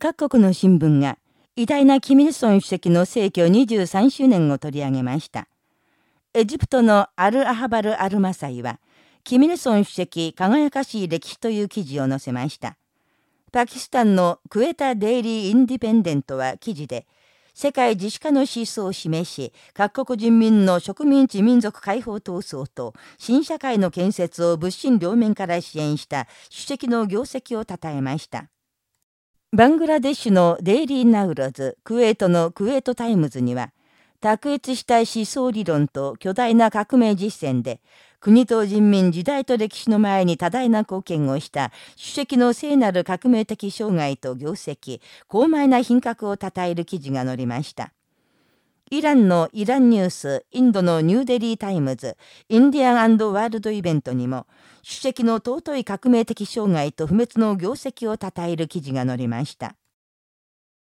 各国の新聞が偉大なキミルソン主席の逝去23周年を取り上げました。エジプトのアル・アハバル・アルマサイは、キミルソン主席輝かしい歴史という記事を載せました。パキスタンのクエタ・デイリー・インディペンデントは記事で、世界自主化の思想を示し、各国人民の植民地民族解放闘争と新社会の建設を物心両面から支援した主席の業績を称えました。バングラデシュのデイリー・ナウロズ、クウェートのクウェート・タイムズには、卓越した思想理論と巨大な革命実践で、国と人民時代と歴史の前に多大な貢献をした主席の聖なる革命的生涯と業績、高邁な品格を称える記事が載りました。イランのイランニュース、インドのニューデリータイムズ、インディアンワールドイベントにも、主席の尊い革命的障害と不滅の業績を称える記事が載りました。